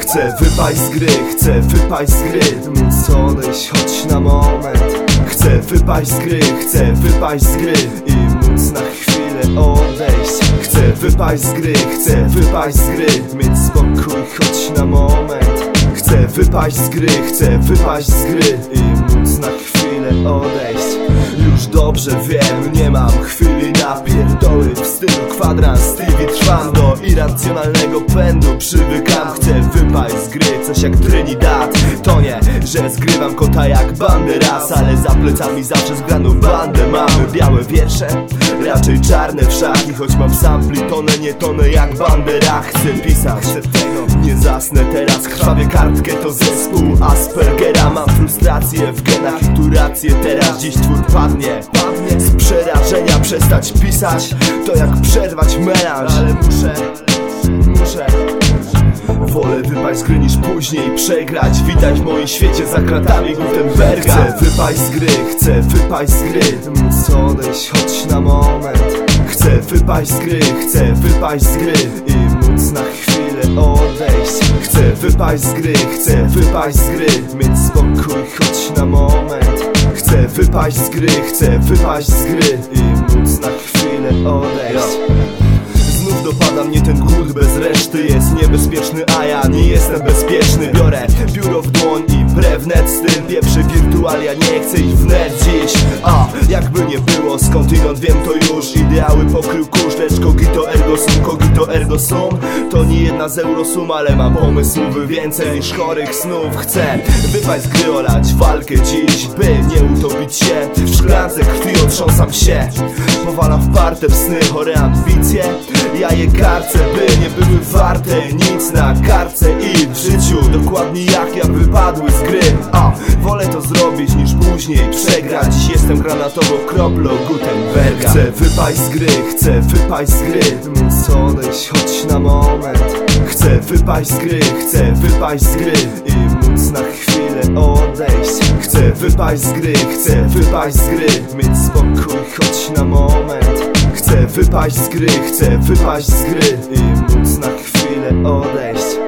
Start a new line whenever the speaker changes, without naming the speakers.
Chcę wypaść z gry, chcę wypaść z gry Móc odejść choć na moment. Chcę wypaść z gry, chcę wypaść z gry I móc na chwilę odejść. Chcę wypaść z gry, chcę wypaść z gry Mieć spokój choć na moment. Chcę wypaść z gry, chcę wypaść z gry I móc na chwilę odejść. Już dobrze wiem, nie mam chwili na stylu. Kwadrans, Stevie trwam do irracjonalnego pędu. Przywykam, chcę wypaść z gry, coś jak Trinidad. To nie, że zgrywam kota jak banderas Ale za plecami zawsze zgraną bandę Mamy białe wiersze, raczej czarne w szach I choć mam sampli tonę, nie tonę jak bandera Chcę pisać, tego, nie zasnę teraz Krwawię kartkę, to zespół Aspergera. Mam frustrację w genach tu rację. Teraz Dziś twór padnie, padnie. Z przerażenia Przestać pisać, to jak przerwać melanż. Ale muszę, muszę. Wolę wypaść z gry niż później przegrać. Widać w moim świecie za kratami Gutenberga. Chcę wypaść z gry, chcę wypaść z gry. Móc odejść choć na moment. Chcę wypaść z gry, chcę wypaść z gry. I móc na chwilę odejść. Chcę wypaść z gry, chcę wypaść z gry. Mieć spokój choć na moment Chcę wypaść z gry, chcę wypaść z gry I móc na chwilę odejść. Znów dopada mnie ten głód bez reszty Jest niebezpieczny, a ja nie jestem bezpieczny. Biorę biuro w dłoń i brewnet z tym. Pieprzy wirtualia, nie chcę iść w net dziś. A, jakby nie było, skądinąd wiem to już Ideały pokrył kurz, lecz kogito ergo sum Kogito ergo sum. To nie jedna z eurosum, ale mam pomysłowy więcej niż chorych snów. Chcę wypaść z gry, olać walkę dziś By nie Się, powalam w parte w sny Chore ambicje, ja je karcę By nie były warte nic na karce I w życiu. Dokładnie jak ja wypadły z gry. A, wolę to zrobić niż później przegrać. Dziś jestem granatową kroplą Gutenberga. Chcę wypaść z gry, chcę wypaść z gry. Móc odejść choć na moment. Chcę wypaść z gry, chcę wypaść z gry. I móc na chwilę odejść wypaść z gry, chcę wypaść z gry. Mieć spokój choć na moment. Chcę wypaść z gry, chcę wypaść z gry. I móc na chwilę odejść